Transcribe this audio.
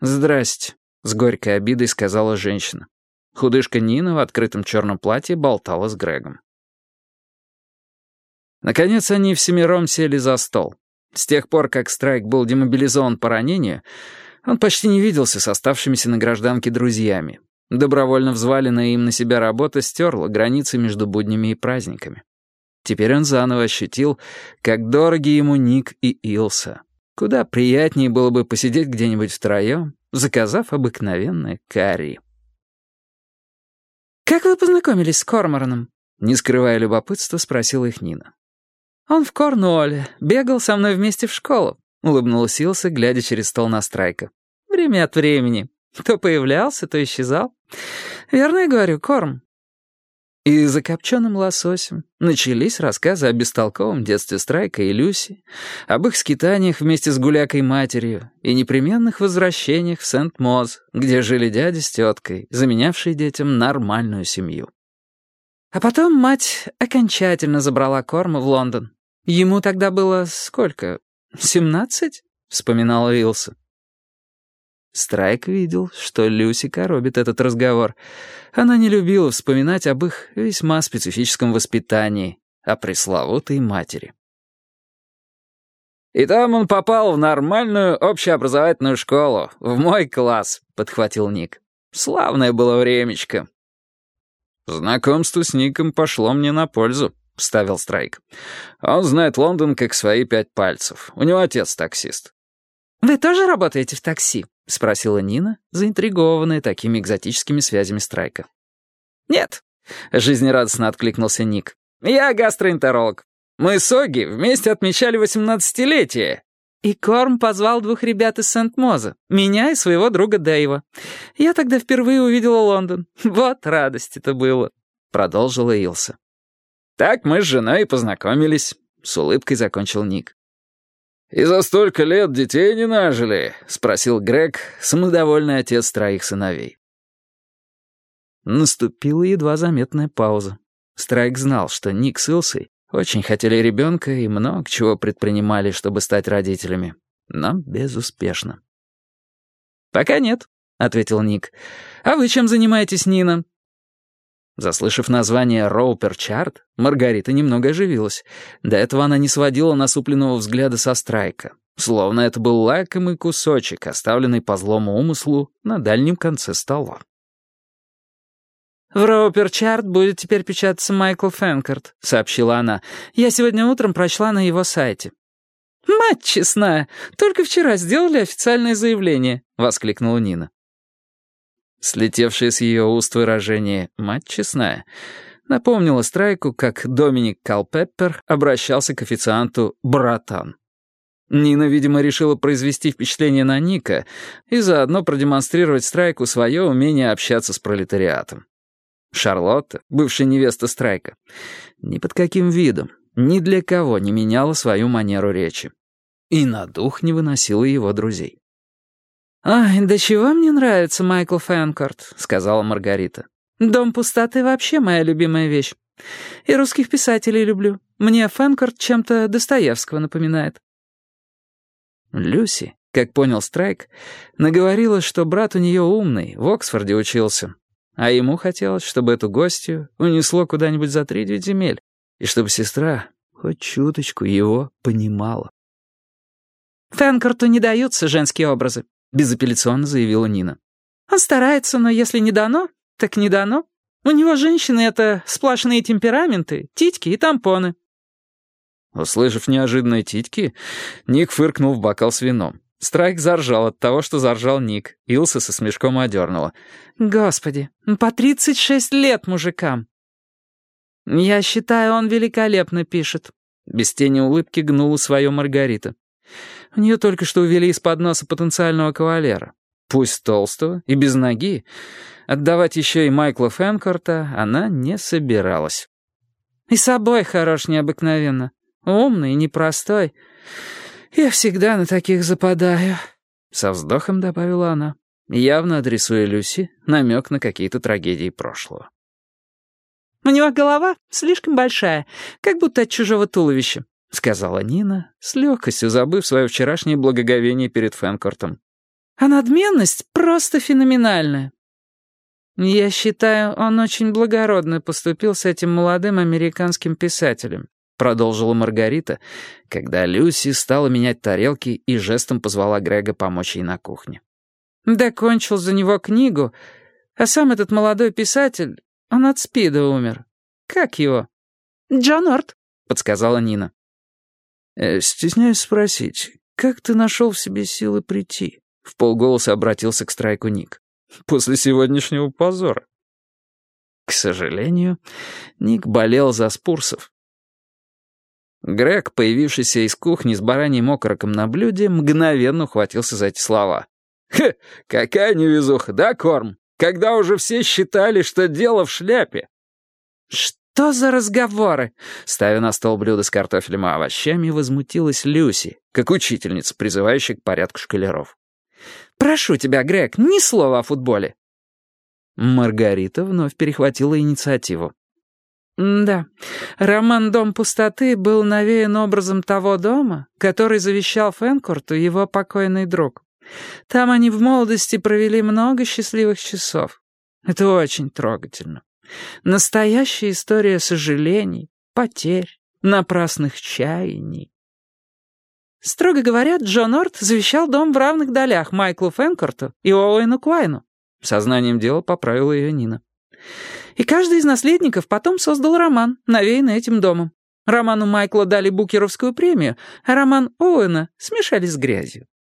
«Здрасте», — с горькой обидой сказала женщина. Худышка Нина в открытом черном платье болтала с Грегом. Наконец они всемиром сели за стол. С тех пор, как Страйк был демобилизован по ранению, он почти не виделся с оставшимися на гражданке друзьями. Добровольно взваленная им на себя работа стерла границы между буднями и праздниками. Теперь он заново ощутил, как дороги ему Ник и Илса. Куда приятнее было бы посидеть где-нибудь втроем, заказав обыкновенное карри. «Как вы познакомились с Кормораном?» Не скрывая любопытства, спросила их Нина. «Он в Корнуолле, бегал со мной вместе в школу», — улыбнулась Илса, глядя через стол на Страйка. «Время от времени. То появлялся, то исчезал. Верно я говорю, Корм?» И за копченым лососем начались рассказы о бестолковом детстве Страйка и Люси, об их скитаниях вместе с гулякой-матерью и непременных возвращениях в Сент-Моз, где жили дядя с теткой, заменявшие детям нормальную семью. А потом мать окончательно забрала Корма в Лондон. Ему тогда было сколько? Семнадцать? Вспоминала Вилса. Страйк видел, что Люси коробит этот разговор. Она не любила вспоминать об их весьма специфическом воспитании, о пресловутой матери. «И там он попал в нормальную общеобразовательную школу, в мой класс», — подхватил Ник. «Славное было времечко». «Знакомство с Ником пошло мне на пользу», — вставил Страйк. «Он знает Лондон как свои пять пальцев. У него отец таксист». «Вы тоже работаете в такси?» — спросила Нина, заинтригованная такими экзотическими связями Страйка. «Нет», — жизнерадостно откликнулся Ник. «Я гастроэнтеролог. Мы с Оги вместе отмечали восемнадцатилетие». И Корм позвал двух ребят из Сент-Моза, меня и своего друга Дэйва. Я тогда впервые увидела Лондон. Вот радость это было», — продолжила Илса. «Так мы с женой и познакомились», — с улыбкой закончил Ник. «И за столько лет детей не нажили?» — спросил Грег, самодовольный отец троих сыновей. Наступила едва заметная пауза. Страйк знал, что Ник с Илсой очень хотели ребенка и много чего предпринимали, чтобы стать родителями, но безуспешно. «Пока нет», — ответил Ник. «А вы чем занимаетесь, Нина?» Заслышав название «Роупер Чарт», Маргарита немного оживилась. До этого она не сводила насупленного взгляда со страйка, словно это был лакомый кусочек, оставленный по злому умыслу на дальнем конце стола. «В Роупер Чарт будет теперь печататься Майкл Фэнкарт», — сообщила она. «Я сегодня утром прочла на его сайте». «Мать честная, только вчера сделали официальное заявление», — воскликнула Нина. Слетевшее с ее уст выражение «мать честная» напомнило Страйку, как Доминик Калпеппер обращался к официанту «братан». Нина, видимо, решила произвести впечатление на Ника и заодно продемонстрировать Страйку свое умение общаться с пролетариатом. Шарлотта, бывшая невеста Страйка, ни под каким видом, ни для кого не меняла свою манеру речи. И на дух не выносила его друзей. «Ай, да чего мне нравится Майкл Фэнкорт», — сказала Маргарита. «Дом пустоты вообще моя любимая вещь. И русских писателей люблю. Мне Фэнкорт чем-то Достоевского напоминает». Люси, как понял Страйк, наговорила, что брат у нее умный, в Оксфорде учился, а ему хотелось, чтобы эту гостью унесло куда-нибудь за три-девять земель, и чтобы сестра хоть чуточку его понимала. «Фэнкорту не даются женские образы», — безапелляционно заявила Нина. «Он старается, но если не дано, так не дано. У него женщины — это сплошные темпераменты, титьки и тампоны». Услышав неожиданные титьки, Ник фыркнул в бокал с вином. Страйк заржал от того, что заржал Ник. Илса со смешком одернула. «Господи, по тридцать шесть лет мужикам!» «Я считаю, он великолепно пишет». Без тени улыбки гнула свое Маргарита. У нее только что увели из-под носа потенциального кавалера. Пусть толстого и без ноги. Отдавать еще и Майкла Фэнкорта она не собиралась. И собой хорош необыкновенно. Умный и непростой. Я всегда на таких западаю. Со вздохом добавила она, явно адресуя Люси намек на какие-то трагедии прошлого. «У него голова слишком большая, как будто от чужого туловища. — сказала Нина, с легкостью забыв свое вчерашнее благоговение перед Фэнкортом. А надменность просто феноменальная. Я считаю, он очень благородно поступил с этим молодым американским писателем, продолжила Маргарита, когда Люси стала менять тарелки и жестом позвала Грега помочь ей на кухне. Докончил за него книгу, а сам этот молодой писатель, он от спида умер. Как его? Джон Орт, подсказала Нина. «Э, «Стесняюсь спросить, как ты нашел в себе силы прийти?» В полголоса обратился к Страйку Ник после сегодняшнего позора. К сожалению, Ник болел за спурсов. Грег, появившийся из кухни с бараньим окороком на блюде, мгновенно ухватился за эти слова. «Хе, какая невезуха, да, Корм? Когда уже все считали, что дело в шляпе». «Что за разговоры?» Ставя на стол блюдо с картофелем и овощами, возмутилась Люси, как учительница, призывающая к порядку школяров. Прошу тебя, Грег, ни слова о футболе». Маргарита вновь перехватила инициативу. «Да, роман «Дом пустоты» был навеян образом того дома, который завещал Фенкурту его покойный друг. Там они в молодости провели много счастливых часов. Это очень трогательно. Настоящая история сожалений, потерь, напрасных чаяний. Строго говоря, Джон Орт завещал дом в равных долях Майклу Фенкорту и Оуэну Куайну. Сознанием дела поправила ее Нина. И каждый из наследников потом создал роман, навеянный этим домом. Роману Майкла дали Букеровскую премию, а роман Оуэна смешали с грязью.